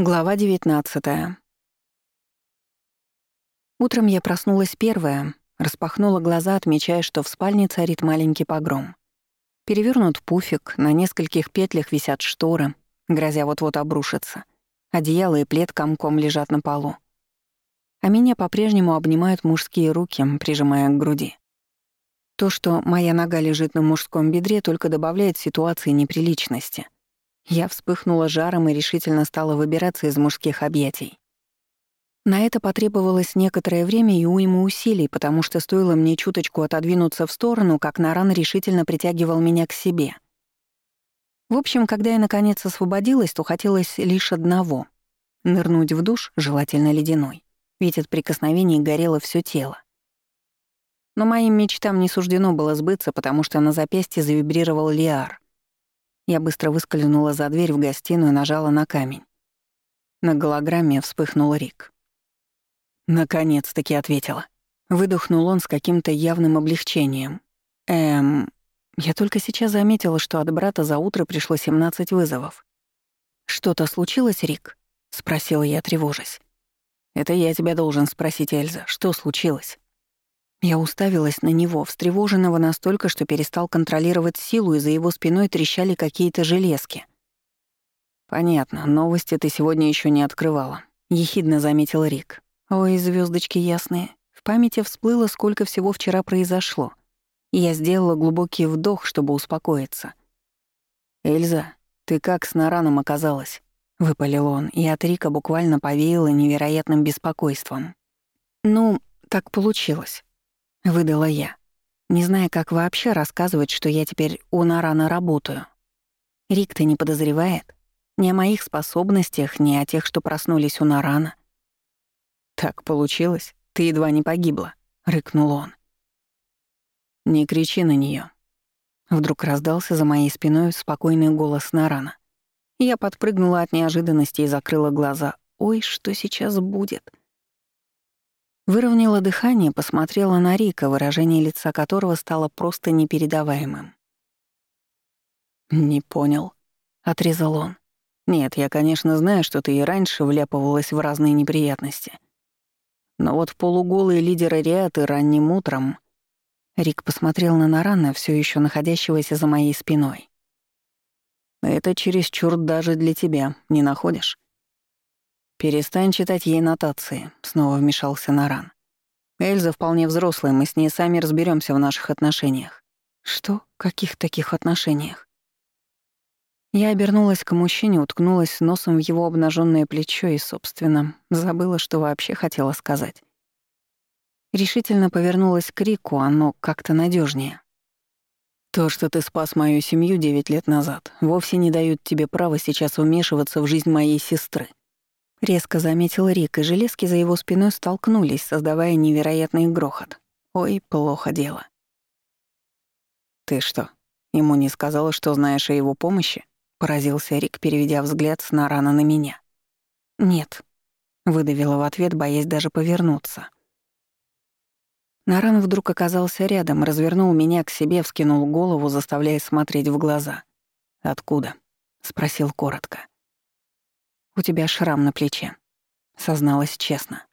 Глава 19 Утром я проснулась первая, распахнула глаза, отмечая, что в спальне царит маленький погром. Перевернут пуфик, на нескольких петлях висят шторы, грозя вот-вот обрушиться. Одеяло и плед комком лежат на полу. А меня по-прежнему обнимают мужские руки, прижимая к груди. То, что моя нога лежит на мужском бедре, только добавляет ситуации неприличности — я вспыхнула жаром и решительно стала выбираться из мужских объятий. На это потребовалось некоторое время и уйма усилий, потому что стоило мне чуточку отодвинуться в сторону, как Наран решительно притягивал меня к себе. В общем, когда я наконец освободилась, то хотелось лишь одного — нырнуть в душ, желательно ледяной, ведь от прикосновений горело все тело. Но моим мечтам не суждено было сбыться, потому что на запястье завибрировал Лиар — я быстро выскользнула за дверь в гостиную и нажала на камень. На голограмме вспыхнул Рик. Наконец-таки ответила. Выдохнул он с каким-то явным облегчением. Эм... Я только сейчас заметила, что от брата за утро пришло 17 вызовов. «Что-то случилось, Рик?» — спросила я, тревожась. «Это я тебя должен спросить, Эльза. Что случилось?» Я уставилась на него, встревоженного настолько, что перестал контролировать силу, и за его спиной трещали какие-то железки. «Понятно, новости ты сегодня еще не открывала», — ехидно заметил Рик. «Ой, звездочки ясные. В памяти всплыло, сколько всего вчера произошло. Я сделала глубокий вдох, чтобы успокоиться. «Эльза, ты как с Нараном оказалась?» — выпалил он, и от Рика буквально повеяло невероятным беспокойством. «Ну, так получилось. — выдала я, не зная, как вообще рассказывать, что я теперь у Нарана работаю. Рик-то не подозревает ни о моих способностях, ни о тех, что проснулись у Нарана. «Так получилось, ты едва не погибла», — рыкнул он. «Не кричи на нее. Вдруг раздался за моей спиной спокойный голос Нарана. Я подпрыгнула от неожиданности и закрыла глаза. «Ой, что сейчас будет?» Выровняла дыхание, посмотрела на Рика, выражение лица которого стало просто непередаваемым. «Не понял», — отрезал он. «Нет, я, конечно, знаю, что ты и раньше вляпывалась в разные неприятности. Но вот полуголый лидер Ариаты ранним утром...» Рик посмотрел на Нарана, все еще находящегося за моей спиной. «Это чересчур даже для тебя, не находишь?» «Перестань читать ей нотации», — снова вмешался Наран. «Эльза вполне взрослая, мы с ней сами разберемся в наших отношениях». «Что? Каких таких отношениях?» Я обернулась к мужчине, уткнулась носом в его обнаженное плечо и, собственно, забыла, что вообще хотела сказать. Решительно повернулась к Рику, оно как-то надежнее. «То, что ты спас мою семью девять лет назад, вовсе не дают тебе права сейчас вмешиваться в жизнь моей сестры», Резко заметил Рик, и железки за его спиной столкнулись, создавая невероятный грохот. Ой, плохо дело. «Ты что, ему не сказала, что знаешь о его помощи?» — поразился Рик, переведя взгляд с Нарана на меня. «Нет», — выдавила в ответ, боясь даже повернуться. Наран вдруг оказался рядом, развернул меня к себе, вскинул голову, заставляя смотреть в глаза. «Откуда?» — спросил коротко. «У тебя шрам на плече», — созналась честно.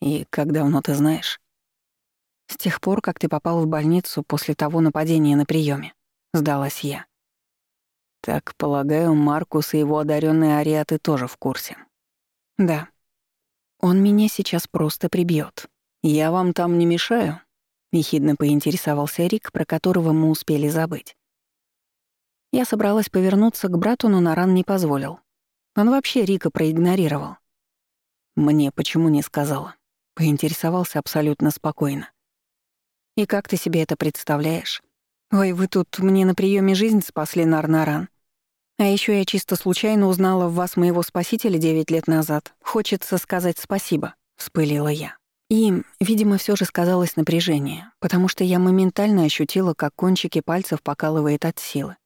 «И как давно ты знаешь?» «С тех пор, как ты попал в больницу после того нападения на приеме, сдалась я. «Так, полагаю, Маркус и его одаренные ариаты тоже в курсе?» «Да. Он меня сейчас просто прибьет. Я вам там не мешаю?» — ехидно поинтересовался Рик, про которого мы успели забыть. Я собралась повернуться к брату, но Наран не позволил. Он вообще Рика проигнорировал. Мне почему не сказала? Поинтересовался абсолютно спокойно. И как ты себе это представляешь? Ой, вы тут мне на приеме жизнь спасли, Нарнаран. А еще я чисто случайно узнала в вас моего спасителя девять лет назад. Хочется сказать спасибо, вспылила я. И, видимо, все же сказалось напряжение, потому что я моментально ощутила, как кончики пальцев покалывает от силы.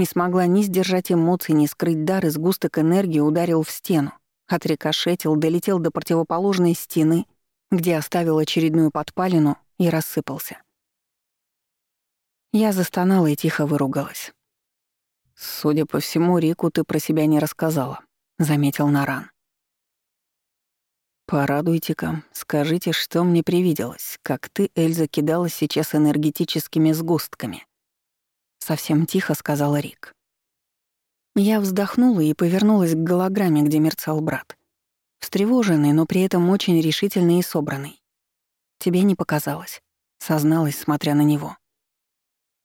Не смогла ни сдержать эмоций, ни скрыть дар, и сгусток энергии ударил в стену, отрикошетил, долетел до противоположной стены, где оставил очередную подпалину и рассыпался. Я застонала и тихо выругалась. «Судя по всему, Рику ты про себя не рассказала», — заметил Наран. «Порадуйте-ка, скажите, что мне привиделось, как ты, Эльза, кидалась сейчас энергетическими сгустками». Совсем тихо сказал Рик. Я вздохнула и повернулась к голограмме, где мерцал брат. Встревоженный, но при этом очень решительный и собранный. «Тебе не показалось», — созналась, смотря на него.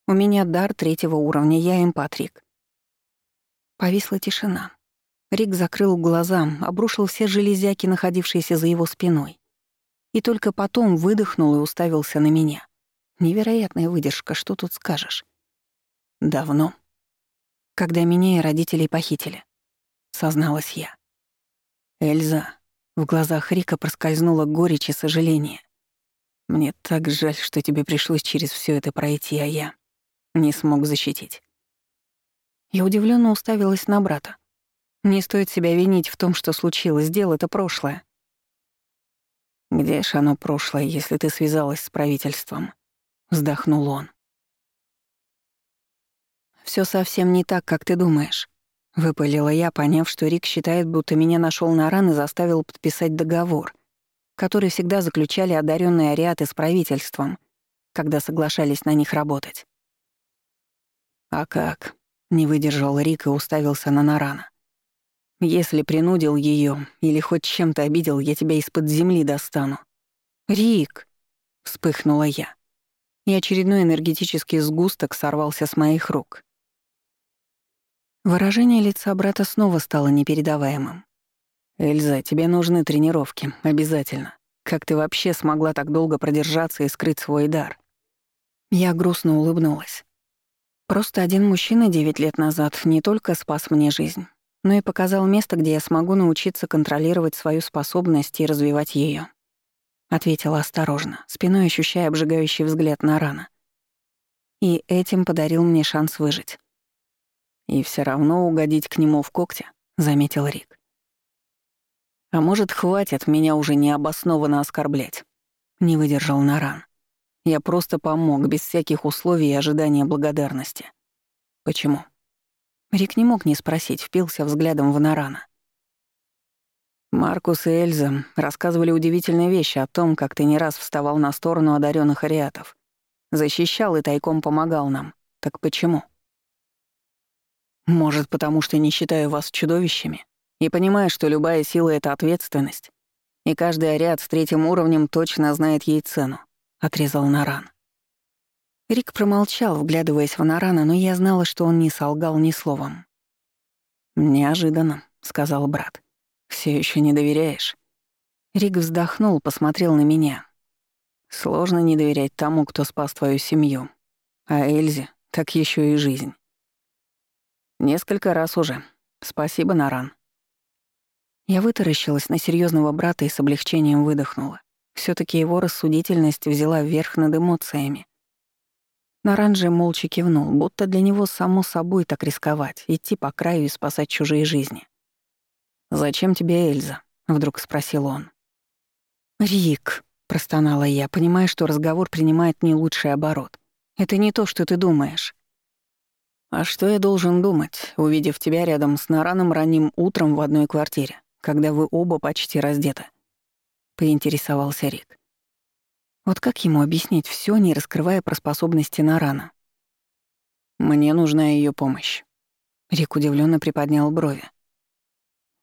«У меня дар третьего уровня, я эмпатрик». Повисла тишина. Рик закрыл глаза, обрушил все железяки, находившиеся за его спиной. И только потом выдохнул и уставился на меня. Невероятная выдержка, что тут скажешь? Давно. Когда меня и родителей похитили. Созналась я. Эльза. В глазах Рика проскользнуло горечь и сожаление. Мне так жаль, что тебе пришлось через все это пройти, а я не смог защитить. Я удивленно уставилась на брата. Не стоит себя винить в том, что случилось, дело это прошлое. «Где ж оно прошлое, если ты связалась с правительством?» — вздохнул он. Все совсем не так, как ты думаешь», — выпалила я, поняв, что Рик считает, будто меня нашел на ран и заставил подписать договор, который всегда заключали одаренные ариаты с правительством, когда соглашались на них работать. «А как?» — не выдержал Рик и уставился на Нарана. Если принудил ее или хоть чем-то обидел, я тебя из-под земли достану. Рик, вспыхнула я. И очередной энергетический сгусток сорвался с моих рук. Выражение лица брата снова стало непередаваемым. «Эльза, тебе нужны тренировки, обязательно. Как ты вообще смогла так долго продержаться и скрыть свой дар?» Я грустно улыбнулась. Просто один мужчина девять лет назад не только спас мне жизнь, но и показал место, где я смогу научиться контролировать свою способность и развивать ее. Ответила осторожно, спиной ощущая обжигающий взгляд на рана. И этим подарил мне шанс выжить. «И все равно угодить к нему в когти», — заметил Рик. «А может, хватит меня уже необоснованно оскорблять?» — не выдержал Наран. «Я просто помог, без всяких условий и ожидания благодарности». «Почему?» Рик не мог не спросить, впился взглядом в Нарана. Маркус и Эльза рассказывали удивительные вещи о том, как ты не раз вставал на сторону одаренных ариатов. Защищал и тайком помогал нам. Так почему? Может, потому что не считаю вас чудовищами и понимаю, что любая сила — это ответственность, и каждый ариат с третьим уровнем точно знает ей цену, — отрезал Наран. Рик промолчал, вглядываясь в Нарана, но я знала, что он не солгал ни словом. «Неожиданно», — сказал брат. Все еще не доверяешь?» Рик вздохнул, посмотрел на меня. «Сложно не доверять тому, кто спас твою семью. А Эльзе — так еще и жизнь». «Несколько раз уже. Спасибо, Наран». Я вытаращилась на серьезного брата и с облегчением выдохнула. все таки его рассудительность взяла верх над эмоциями. Наран же молча кивнул, будто для него само собой так рисковать, идти по краю и спасать чужие жизни. «Зачем тебе Эльза?» — вдруг спросил он. «Рик», — простонала я, понимая, что разговор принимает не лучший оборот. «Это не то, что ты думаешь». «А что я должен думать, увидев тебя рядом с Нараном ранним утром в одной квартире, когда вы оба почти раздеты?» — поинтересовался Рик. Вот как ему объяснить все, не раскрывая про способности Нарана? «Мне нужна ее помощь». Рик удивленно приподнял брови.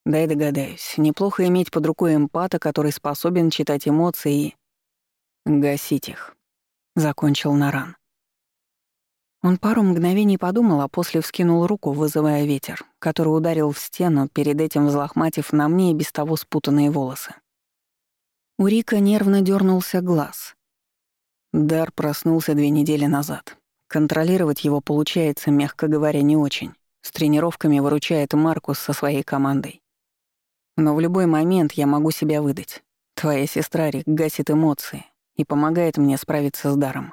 «Дай догадаюсь, неплохо иметь под рукой эмпата, который способен читать эмоции и... гасить их», — закончил Наран. Он пару мгновений подумал, а после вскинул руку, вызывая ветер, который ударил в стену, перед этим взлохматив на мне и без того спутанные волосы. У Рика нервно дернулся глаз. Дар проснулся две недели назад. Контролировать его получается, мягко говоря, не очень. С тренировками выручает Маркус со своей командой. Но в любой момент я могу себя выдать. Твоя сестра Рик гасит эмоции и помогает мне справиться с даром.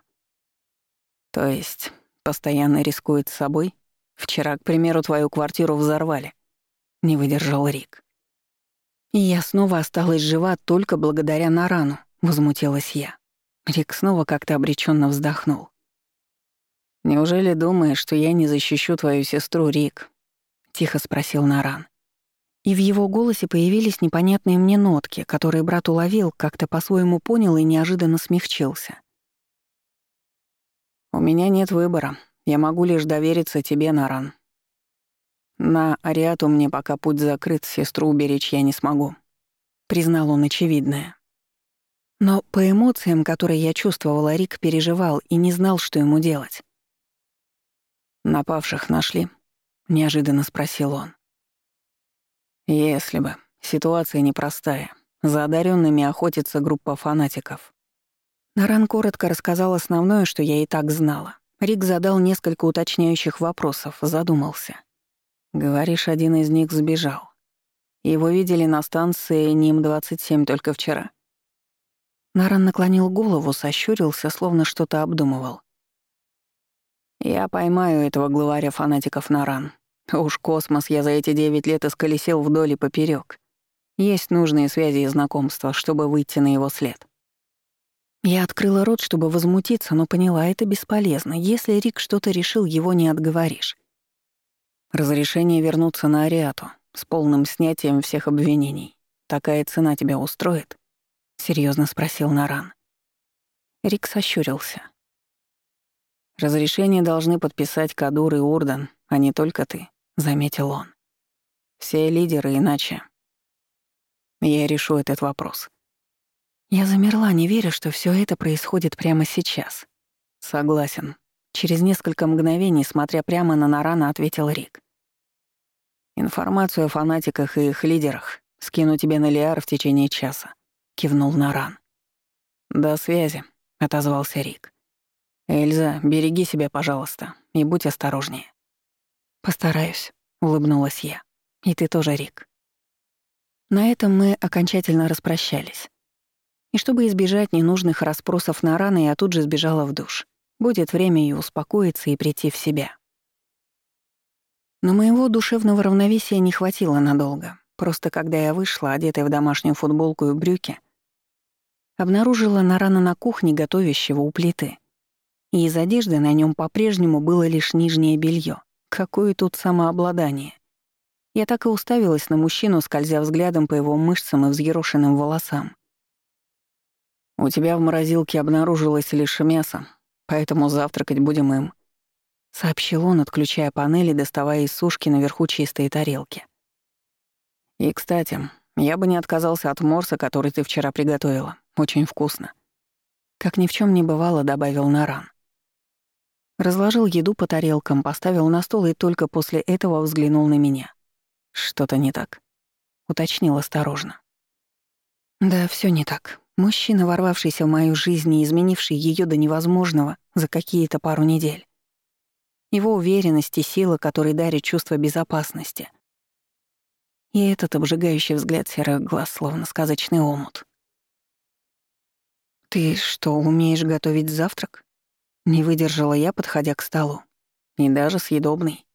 То есть постоянно рискует с собой? Вчера, к примеру, твою квартиру взорвали. Не выдержал Рик. И я снова осталась жива только благодаря Нарану, возмутилась я. Рик снова как-то обреченно вздохнул. «Неужели думаешь, что я не защищу твою сестру, Рик?» — тихо спросил Наран. И в его голосе появились непонятные мне нотки, которые брат уловил, как-то по-своему понял и неожиданно смягчился. «У меня нет выбора. Я могу лишь довериться тебе, Наран. На Ариату мне пока путь закрыт, сестру уберечь я не смогу», — признал он очевидное. Но по эмоциям, которые я чувствовала, Рик переживал и не знал, что ему делать. «Напавших нашли?» — неожиданно спросил он. «Если бы. Ситуация непростая. За одаренными охотится группа фанатиков». Наран коротко рассказал основное, что я и так знала. Рик задал несколько уточняющих вопросов, задумался. «Говоришь, один из них сбежал. Его видели на станции НИМ-27 только вчера». Наран наклонил голову, сощурился, словно что-то обдумывал. «Я поймаю этого главаря фанатиков Наран. Уж космос я за эти девять лет исколесил вдоль и поперек. Есть нужные связи и знакомства, чтобы выйти на его след». Я открыла рот, чтобы возмутиться, но поняла, это бесполезно. Если Рик что-то решил, его не отговоришь. «Разрешение вернуться на Ариату с полным снятием всех обвинений. Такая цена тебя устроит?» серьезно спросил Наран. Рик сощурился. «Разрешение должны подписать Кадур и Урдан, а не только ты», — заметил он. «Все лидеры иначе. Я решу этот вопрос». Я замерла, не веря, что все это происходит прямо сейчас. «Согласен», — через несколько мгновений, смотря прямо на Нарана, ответил Рик. «Информацию о фанатиках и их лидерах скину тебе на Лиар в течение часа кивнул Наран. «До связи», — отозвался Рик. «Эльза, береги себя, пожалуйста, и будь осторожнее». «Постараюсь», — улыбнулась я. «И ты тоже, Рик». На этом мы окончательно распрощались. И чтобы избежать ненужных расспросов на раны, я тут же сбежала в душ. Будет время и успокоиться, и прийти в себя. Но моего душевного равновесия не хватило надолго. Просто когда я вышла, одетая в домашнюю футболку и брюки, обнаружила Нарана на кухне, готовящего у плиты. И из одежды на нем по-прежнему было лишь нижнее белье. Какое тут самообладание. Я так и уставилась на мужчину, скользя взглядом по его мышцам и взъерошенным волосам. «У тебя в морозилке обнаружилось лишь мясо, поэтому завтракать будем им», — сообщил он, отключая панели, доставая из сушки наверху чистые тарелки. «И, кстати, я бы не отказался от морса, который ты вчера приготовила. Очень вкусно. Как ни в чем не бывало, добавил Наран. Разложил еду по тарелкам, поставил на стол и только после этого взглянул на меня. Что-то не так? Уточнил осторожно. Да, все не так. Мужчина, ворвавшийся в мою жизнь и изменивший ее до невозможного за какие-то пару недель. Его уверенность и сила, которые дарят чувство безопасности — и этот обжигающий взгляд серых глаз, словно сказочный омут. «Ты что, умеешь готовить завтрак?» Не выдержала я, подходя к столу. И даже съедобный.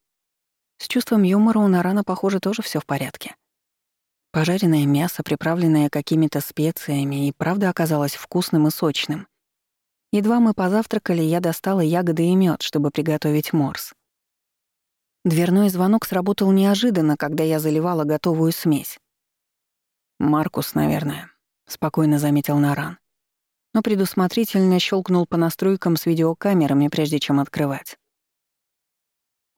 С чувством юмора у Нарана, похоже, тоже все в порядке. Пожаренное мясо, приправленное какими-то специями, и правда оказалось вкусным и сочным. Едва мы позавтракали, я достала ягоды и мед, чтобы приготовить морс. Дверной звонок сработал неожиданно, когда я заливала готовую смесь. «Маркус, наверное», — спокойно заметил Наран. Но предусмотрительно щелкнул по настройкам с видеокамерами, прежде чем открывать.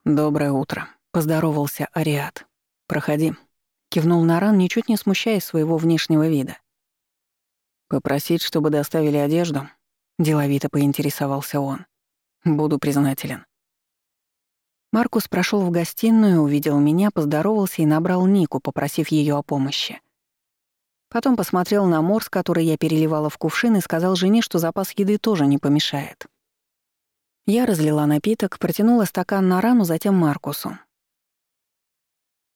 «Доброе утро», — поздоровался Ариат. «Проходи», — кивнул Наран, ничуть не смущаясь своего внешнего вида. «Попросить, чтобы доставили одежду?» — деловито поинтересовался он. «Буду признателен». Маркус прошел в гостиную, увидел меня, поздоровался и набрал Нику, попросив ее о помощи. Потом посмотрел на морс, который я переливала в кувшин, и сказал жене, что запас еды тоже не помешает. Я разлила напиток, протянула стакан на рану, затем Маркусу.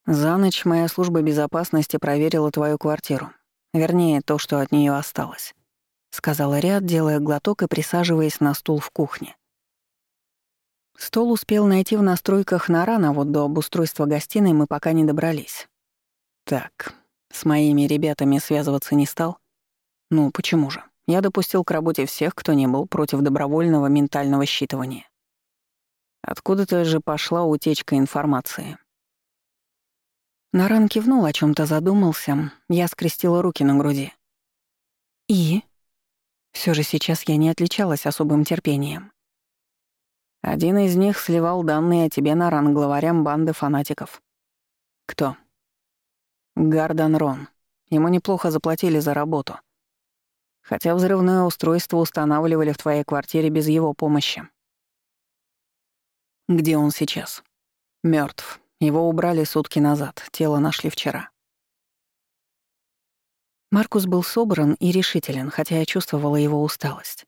«За ночь моя служба безопасности проверила твою квартиру. Вернее, то, что от нее осталось», — сказала Ряд, делая глоток и присаживаясь на стул в кухне. Стол успел найти в настройках Нарана, вот до обустройства гостиной мы пока не добрались. Так, с моими ребятами связываться не стал? Ну, почему же? Я допустил к работе всех, кто не был против добровольного ментального считывания. Откуда-то же пошла утечка информации. Наран кивнул, о чем то задумался, я скрестила руки на груди. «И?» Все же сейчас я не отличалась особым терпением. Один из них сливал данные о тебе на ран главарям банды фанатиков. Кто? Гардан Рон. Ему неплохо заплатили за работу. Хотя взрывное устройство устанавливали в твоей квартире без его помощи. Где он сейчас? Мертв. Его убрали сутки назад, тело нашли вчера. Маркус был собран и решителен, хотя я чувствовала его усталость.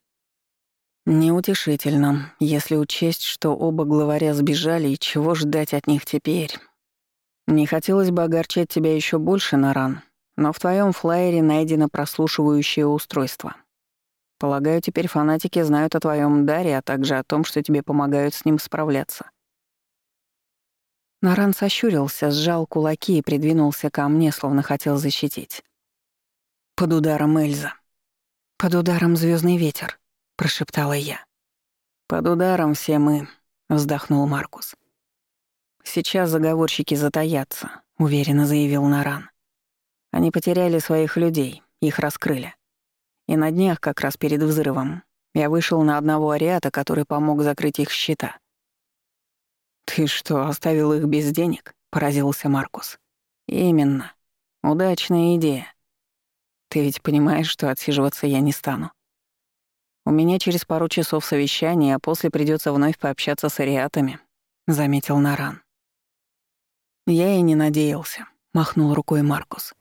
Неутешительно, если учесть, что оба главаря сбежали и чего ждать от них теперь. Не хотелось бы огорчать тебя еще больше, Наран, но в твоем флайере найдено прослушивающее устройство. Полагаю, теперь фанатики знают о твоем даре, а также о том, что тебе помогают с ним справляться. Наран сощурился, сжал кулаки и придвинулся ко мне, словно хотел защитить. Под ударом Эльза. Под ударом звездный ветер. — прошептала я. «Под ударом все мы», — вздохнул Маркус. «Сейчас заговорщики затаятся», — уверенно заявил Наран. «Они потеряли своих людей, их раскрыли. И на днях, как раз перед взрывом, я вышел на одного ариата, который помог закрыть их счета». «Ты что, оставил их без денег?» — поразился Маркус. «Именно. Удачная идея. Ты ведь понимаешь, что отсиживаться я не стану. У меня через пару часов совещание, а после придется вновь пообщаться с ариатами», — заметил Наран. «Я и не надеялся», — махнул рукой Маркус.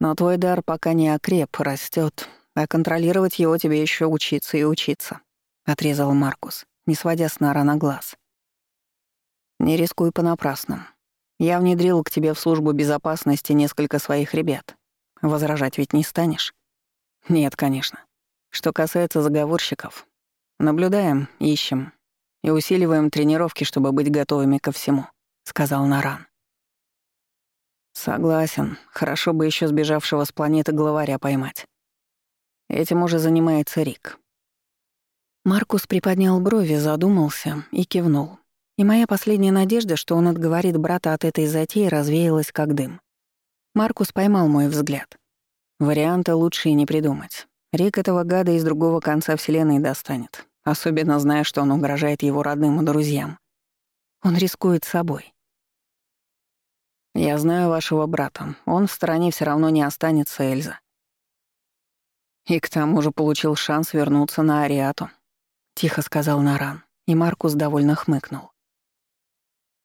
«Но твой дар пока не окреп, растет, а контролировать его тебе еще учиться и учиться», — отрезал Маркус, не сводя с Нарана глаз. «Не рискуй понапрасну. Я внедрил к тебе в службу безопасности несколько своих ребят. Возражать ведь не станешь?» «Нет, конечно. Что касается заговорщиков, наблюдаем, ищем и усиливаем тренировки, чтобы быть готовыми ко всему», — сказал Наран. «Согласен. Хорошо бы еще сбежавшего с планеты главаря поймать. Этим уже занимается Рик». Маркус приподнял брови, задумался и кивнул. И моя последняя надежда, что он отговорит брата от этой затеи, развеялась как дым. Маркус поймал мой взгляд. Варианта лучше и не придумать. Рик этого гада из другого конца Вселенной достанет, особенно зная, что он угрожает его родным и друзьям. Он рискует собой. «Я знаю вашего брата. Он в стороне все равно не останется, Эльза. И к тому же получил шанс вернуться на Ариату», — тихо сказал Наран, и Маркус довольно хмыкнул.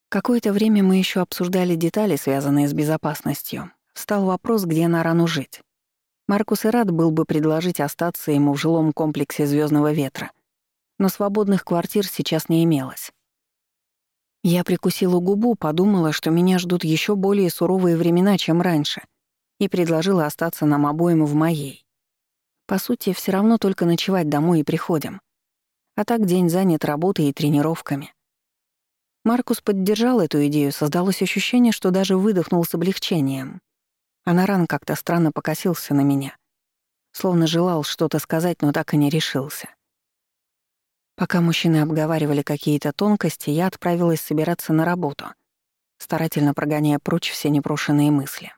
Какое-то время мы еще обсуждали детали, связанные с безопасностью. Встал вопрос, где Нарану жить. Маркус и рад был бы предложить остаться ему в жилом комплексе Звездного ветра, но свободных квартир сейчас не имелось. Я прикусила губу, подумала, что меня ждут еще более суровые времена, чем раньше, и предложила остаться нам обоим в моей. По сути, все равно только ночевать домой и приходим. А так день занят работой и тренировками. Маркус поддержал эту идею, создалось ощущение, что даже выдохнул с облегчением. А как-то странно покосился на меня. Словно желал что-то сказать, но так и не решился. Пока мужчины обговаривали какие-то тонкости, я отправилась собираться на работу, старательно прогоняя прочь все непрошенные мысли.